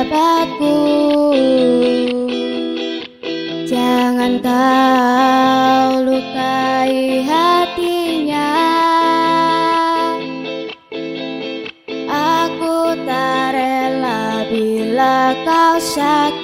sahabatku Jangan kau lukai hatinya. Aku tak rela bila kau sakit.